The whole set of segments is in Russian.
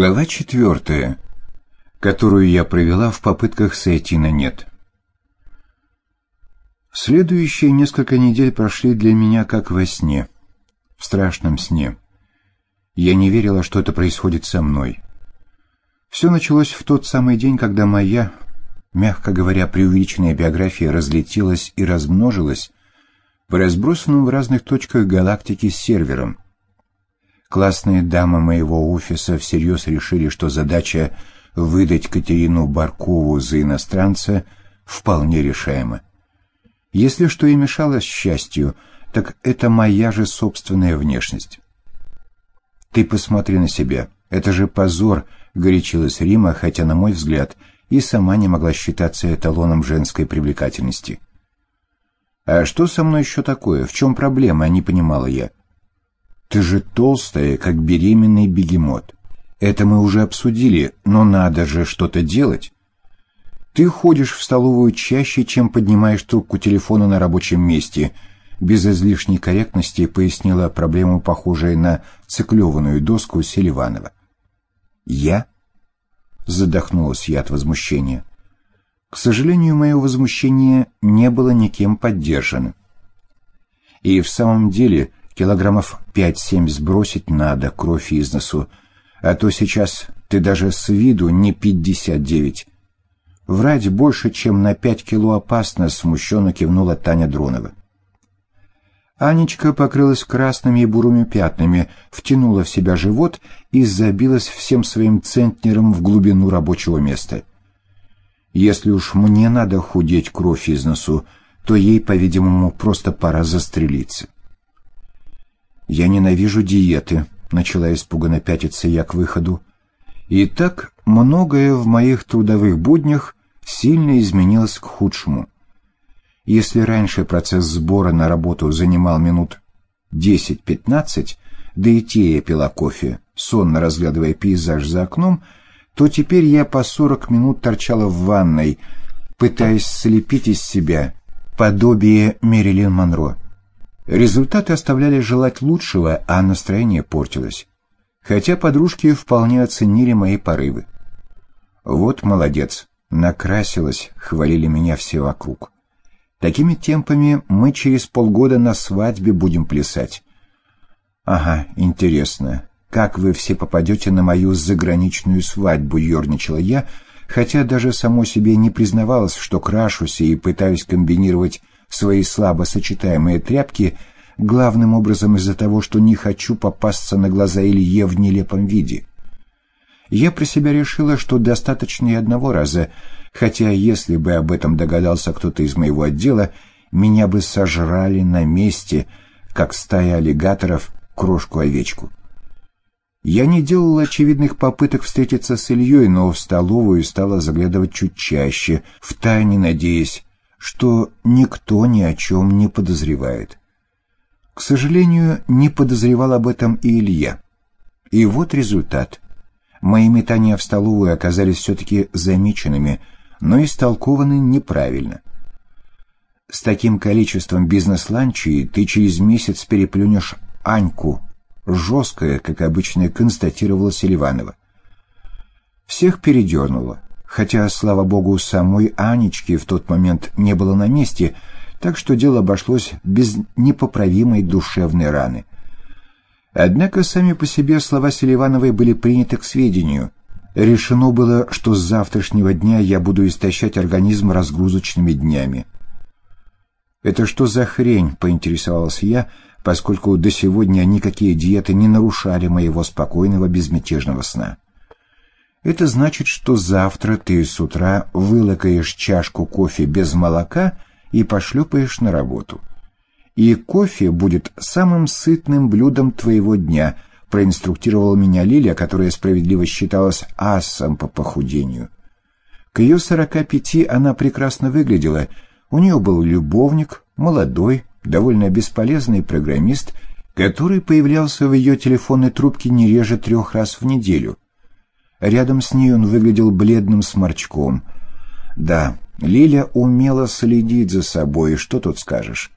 Глава четвертая, которую я провела в попытках сойти на нет. Следующие несколько недель прошли для меня как во сне, в страшном сне. Я не верила, что это происходит со мной. Все началось в тот самый день, когда моя, мягко говоря, преувеличенная биография разлетелась и размножилась по разбросанным в разных точках галактики серверам — Классные дамы моего офиса всерьез решили, что задача выдать Катерину Баркову за иностранца вполне решаема. Если что и мешало счастью, так это моя же собственная внешность. «Ты посмотри на себя, это же позор», — горячилась Рима, хотя, на мой взгляд, и сама не могла считаться эталоном женской привлекательности. «А что со мной еще такое? В чем проблема?» — не понимала я. Ты же толстая, как беременный бегемот. Это мы уже обсудили, но надо же что-то делать. Ты ходишь в столовую чаще, чем поднимаешь трубку телефона на рабочем месте. Без излишней корректности пояснила проблему, похожая на циклеванную доску Селиванова. «Я?» — задохнулась я от возмущения. К сожалению, мое возмущение не было никем поддержано. И в самом деле Килограммов пять-семь сбросить надо, кровь из носу. А то сейчас ты даже с виду не пятьдесят девять. Врать больше, чем на пять кило опасно, смущенно кивнула Таня Дронова. Анечка покрылась красными и бурыми пятнами, втянула в себя живот и забилась всем своим центнером в глубину рабочего места. Если уж мне надо худеть кровь из носу, то ей, по-видимому, просто пора застрелиться. «Я ненавижу диеты», — начала испуганно пятиться я к выходу. И так многое в моих трудовых буднях сильно изменилось к худшему. Если раньше процесс сбора на работу занимал минут 10-15, да и те я пила кофе, сонно разглядывая пейзаж за окном, то теперь я по 40 минут торчала в ванной, пытаясь слепить из себя подобие Мерилин Монро. Результаты оставляли желать лучшего, а настроение портилось. Хотя подружки вполне оценили мои порывы. «Вот молодец, накрасилась», — хвалили меня все вокруг. «Такими темпами мы через полгода на свадьбе будем плясать». «Ага, интересно, как вы все попадете на мою заграничную свадьбу?» — ерничала я, хотя даже само себе не признавалась, что крашусь и пытаюсь комбинировать свои слабо сочетаемые тряпки, главным образом из-за того, что не хочу попасться на глаза Илье в нелепом виде. Я про себя решила, что достаточно и одного раза, хотя если бы об этом догадался кто-то из моего отдела, меня бы сожрали на месте, как стая аллигаторов крошку-овечку. Я не делал очевидных попыток встретиться с Ильей, но в столовую стала заглядывать чуть чаще, втайне надеясь, что никто ни о чем не подозревает. К сожалению, не подозревал об этом и Илья. И вот результат. Мои метания в столовую оказались все-таки замеченными, но истолкованы неправильно. С таким количеством бизнес-ланчей ты через месяц переплюнешь Аньку, жесткая, как обычно констатировала Селиванова. Всех передернуло хотя, слава богу, самой Анечки в тот момент не было на месте, так что дело обошлось без непоправимой душевной раны. Однако сами по себе слова Селивановой были приняты к сведению. Решено было, что с завтрашнего дня я буду истощать организм разгрузочными днями. «Это что за хрень?» — поинтересовался я, поскольку до сегодня никакие диеты не нарушали моего спокойного безмятежного сна. Это значит, что завтра ты с утра вылакаешь чашку кофе без молока и пошлепаешь на работу. И кофе будет самым сытным блюдом твоего дня, проинструктировала меня Лилия, которая справедливо считалась асом по похудению. К ее сорока пяти она прекрасно выглядела. У нее был любовник, молодой, довольно бесполезный программист, который появлялся в ее телефонной трубке не реже трех раз в неделю — Рядом с ней он выглядел бледным сморчком. Да, Лиля умела следить за собой, что тут скажешь.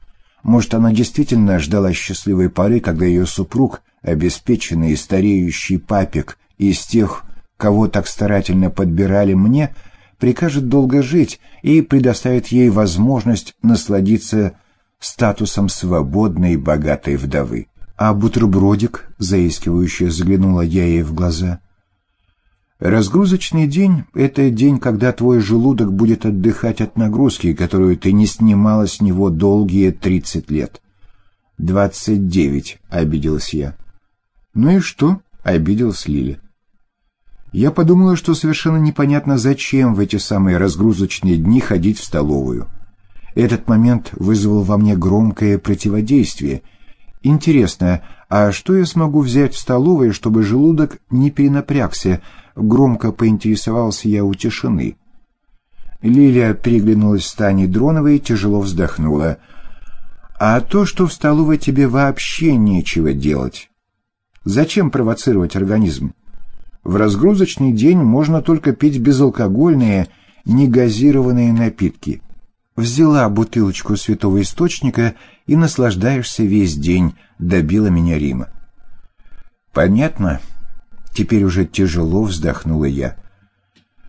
Может, она действительно ждала счастливой поры, когда ее супруг, обеспеченный и стареющий папик, из тех, кого так старательно подбирали мне, прикажет долго жить и предоставит ей возможность насладиться статусом свободной и богатой вдовы. А бутербродик, заискивающе заглянула я ей в глаза. Разгрузочный день — это день, когда твой желудок будет отдыхать от нагрузки, которую ты не снимала с него долгие тридцать лет. «Двадцать девять», — обиделась я. «Ну и что?» — обиделась Лиля. Я подумала, что совершенно непонятно, зачем в эти самые разгрузочные дни ходить в столовую. Этот момент вызвал во мне громкое противодействие. Интересно, а что я смогу взять в столовой, чтобы желудок не перенапрягся? Громко поинтересовался я у тишины. Лилия переглянулась с Таней Дроновой и тяжело вздохнула — а то, что в столовой тебе вообще нечего делать. Зачем провоцировать организм? В разгрузочный день можно только пить безалкогольные, негазированные напитки. Взяла бутылочку святого источника и наслаждаешься весь день, добила меня Рима. Понятно. Теперь уже тяжело вздохнула я.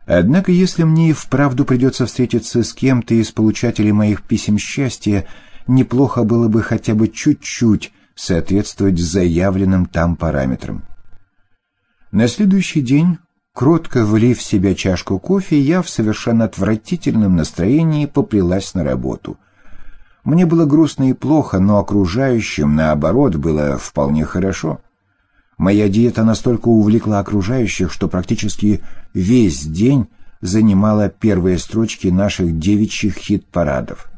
Однако, если мне и вправду придется встретиться с кем-то из получателей моих писем счастья, неплохо было бы хотя бы чуть-чуть соответствовать заявленным там параметрам. На следующий день, кротко влив в себя чашку кофе, я в совершенно отвратительном настроении поплелась на работу. Мне было грустно и плохо, но окружающим, наоборот, было вполне хорошо. Моя диета настолько увлекла окружающих, что практически весь день занимала первые строчки наших девичьих хит-парадов.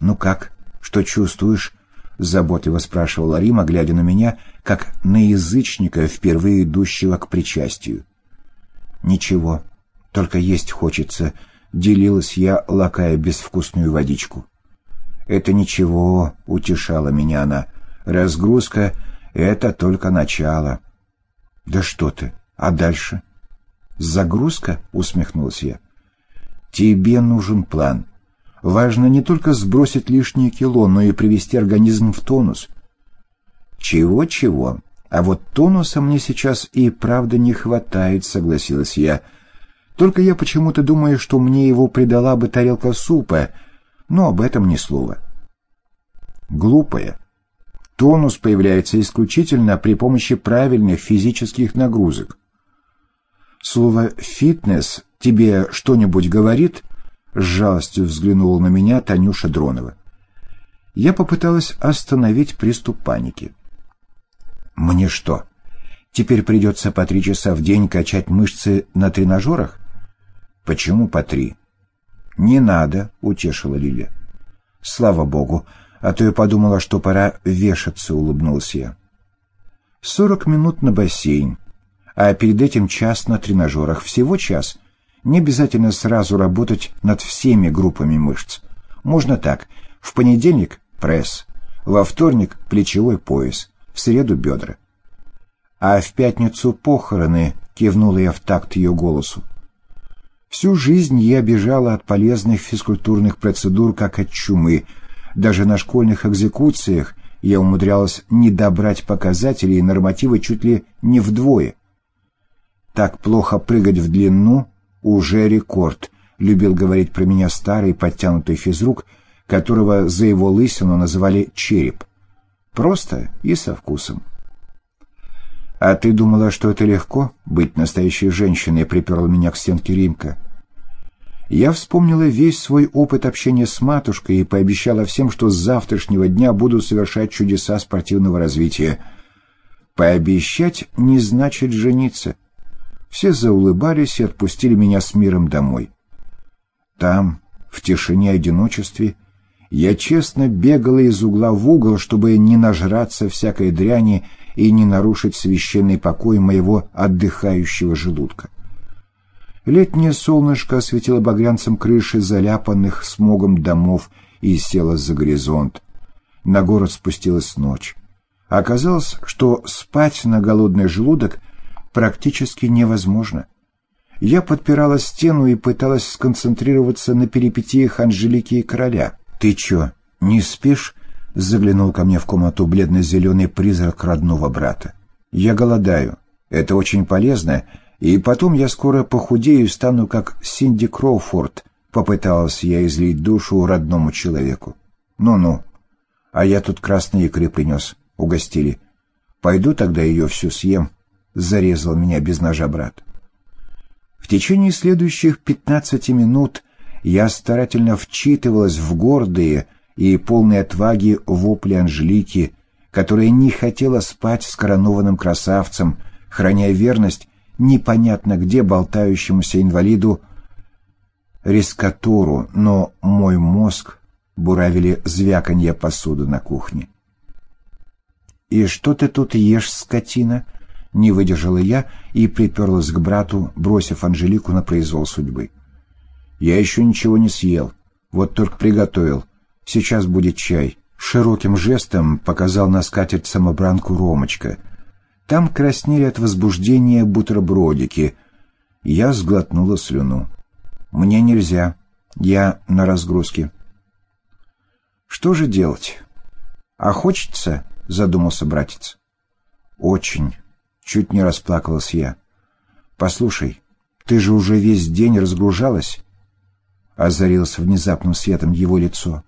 «Ну как?» «Что чувствуешь?» — заботливо спрашивала Рима, глядя на меня, как на язычника, впервые идущего к причастию. «Ничего, только есть хочется», — делилась я, лакая безвкусную водичку. «Это ничего», — утешала меня она. «Разгрузка — это только начало». «Да что ты, а дальше?» «Загрузка?» — усмехнулась я. «Тебе нужен план. Важно не только сбросить лишние кило, но и привести организм в тонус. Чего-чего, а вот тонуса мне сейчас и правда не хватает, согласилась я. Только я почему-то думаю, что мне его придала бы тарелка супа, но об этом ни слова. Глупая. Тонус появляется исключительно при помощи правильных физических нагрузок. Слово «фитнес» тебе что-нибудь говорит? С жалостью взглянула на меня Танюша Дронова. Я попыталась остановить приступ паники. «Мне что, теперь придется по три часа в день качать мышцы на тренажерах?» «Почему по три?» «Не надо», — утешила Лиля. «Слава богу, а то я подумала, что пора вешаться», — улыбнулся я. «Сорок минут на бассейн, а перед этим час на тренажерах, всего час, не обязательно сразу работать над всеми группами мышц. Можно так. В понедельник – пресс, во вторник – плечевой пояс, в среду – бедра. А в пятницу – похороны, кивнула я в такт ее голосу. Всю жизнь я бежала от полезных физкультурных процедур, как от чумы. Даже на школьных экзекуциях я умудрялась не добрать показатели и нормативы чуть ли не вдвое. Так плохо прыгать в длину уже рекорд», — любил говорить про меня старый подтянутый физрук, которого за его лысину называли «череп». Просто и со вкусом. «А ты думала, что это легко, быть настоящей женщиной?» — приперла меня к стенке Римка. Я вспомнила весь свой опыт общения с матушкой и пообещала всем, что с завтрашнего дня буду совершать чудеса спортивного развития. Пообещать не значит жениться. Все заулыбались и отпустили меня с миром домой. Там, в тишине одиночестве, я честно бегала из угла в угол, чтобы не нажраться всякой дряни и не нарушить священный покой моего отдыхающего желудка. Летнее солнышко осветило багрянцем крыши заляпанных смогом домов и село за горизонт. На город спустилась ночь. Оказалось, что спать на голодный желудок практически невозможно. Я подпирала стену и пыталась сконцентрироваться на перипетиях Анжелики и короля. «Ты чё, не спишь?» — заглянул ко мне в комнату бледно-зеленый призрак родного брата. «Я голодаю. Это очень полезно. И потом я скоро похудею и стану как Синди Кроуфорд, попыталась я излить душу родному человеку. Ну-ну, а я тут красные икры принес, угостили. Пойду тогда ее всю съем, зарезал меня без ножа брат. В течение следующих пятнадцати минут я старательно вчитывалась в гордые и полные отваги вопли Анжелики, которая не хотела спать с коронованным красавцем, храня верность непонятно где болтающемуся инвалиду рескатуру, но мой мозг буравили звяканье посуды на кухне. «И что ты тут ешь, скотина?» Не выдержала я и приперлась к брату, бросив Анжелику на произвол судьбы. «Я еще ничего не съел, вот только приготовил. Сейчас будет чай». Широким жестом показал на скатерть самобранку Ромочка. Там краснели от возбуждения бутербродики. Я сглотнула слюну. «Мне нельзя. Я на разгрузке». «Что же делать?» «А хочется?» — задумался братец. «Очень». Чуть не расплакалась я. «Послушай, ты же уже весь день разгружалась?» Озарилось внезапным светом его лицо.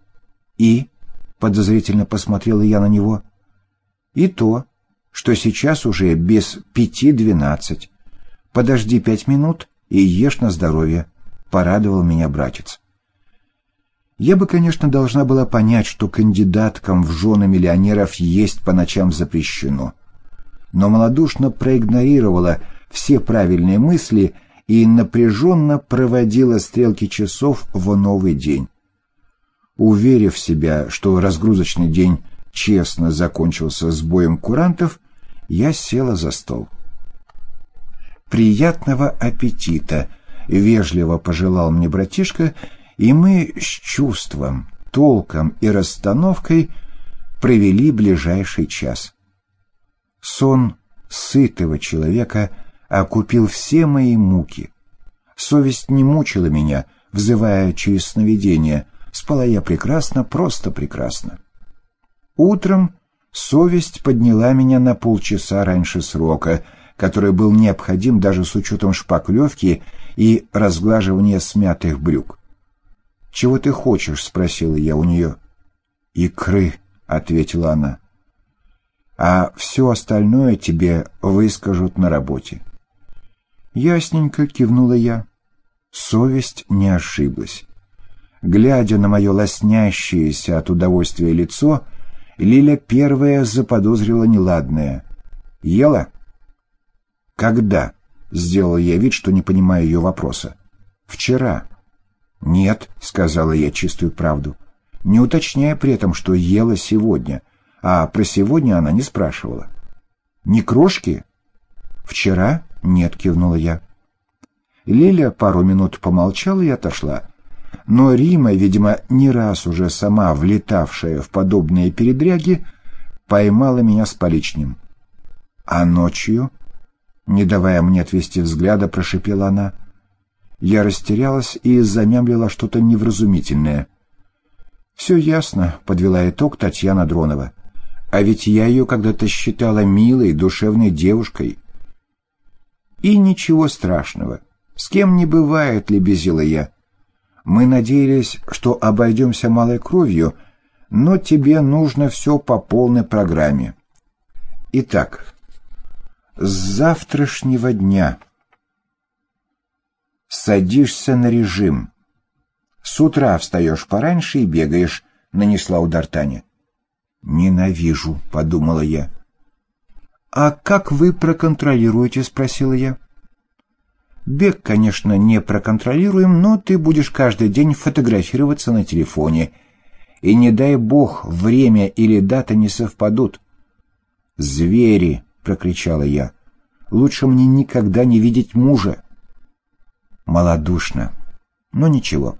«И?» — подозрительно посмотрела я на него. «И то, что сейчас уже без пяти двенадцать. Подожди пять минут и ешь на здоровье», — порадовал меня братец. Я бы, конечно, должна была понять, что кандидаткам в жены миллионеров есть по ночам запрещено но малодушно проигнорировала все правильные мысли и напряженно проводила стрелки часов в новый день. Уверив себя, что разгрузочный день честно закончился с боем курантов, я села за стол. «Приятного аппетита!» — вежливо пожелал мне братишка, и мы с чувством, толком и расстановкой провели ближайший час. Сон сытого человека окупил все мои муки. Совесть не мучила меня, взывая через сновидение. Спала я прекрасно, просто прекрасно. Утром совесть подняла меня на полчаса раньше срока, который был необходим даже с учетом шпаклевки и разглаживания смятых брюк. «Чего ты хочешь?» — спросила я у нее. «Икры», — ответила она а все остальное тебе выскажут на работе. Ясненько кивнула я. Совесть не ошиблась. Глядя на мое лоснящееся от удовольствия лицо, Лиля первая заподозрила неладное. «Ела?» «Когда?» — сделал я вид, что не понимаю ее вопроса. «Вчера». «Нет», — сказала я чистую правду, не уточняя при этом, что ела сегодня — а про сегодня она не спрашивала. «Не крошки?» «Вчера?» — нет, кивнула я. Лиля пару минут помолчала и отошла. Но Рима, видимо, не раз уже сама влетавшая в подобные передряги, поймала меня с поличнем. «А ночью?» Не давая мне отвести взгляда, прошипела она. Я растерялась и замямлила что-то невразумительное. «Все ясно», — подвела итог Татьяна Дронова. А ведь я ее когда-то считала милой, душевной девушкой. И ничего страшного. С кем не бывает, лебезила я. Мы надеялись, что обойдемся малой кровью, но тебе нужно все по полной программе. Итак, с завтрашнего дня садишься на режим. С утра встаешь пораньше и бегаешь, нанесла удар Таня. «Ненавижу», — подумала я. «А как вы проконтролируете?» — спросила я. «Бег, конечно, не проконтролируем, но ты будешь каждый день фотографироваться на телефоне. И не дай бог, время или дата не совпадут». «Звери!» — прокричала я. «Лучше мне никогда не видеть мужа». Молодушно. Но ничего.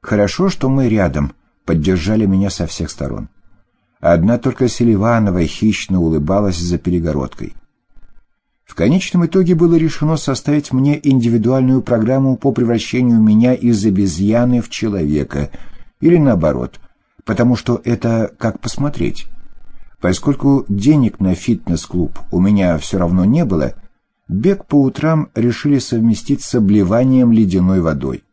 Хорошо, что мы рядом, поддержали меня со всех сторон. Одна только Селиванова хищно улыбалась за перегородкой. В конечном итоге было решено составить мне индивидуальную программу по превращению меня из обезьяны в человека, или наоборот, потому что это как посмотреть. Поскольку денег на фитнес-клуб у меня все равно не было, Бег по утрам решили совместить с обливанием ледяной водой.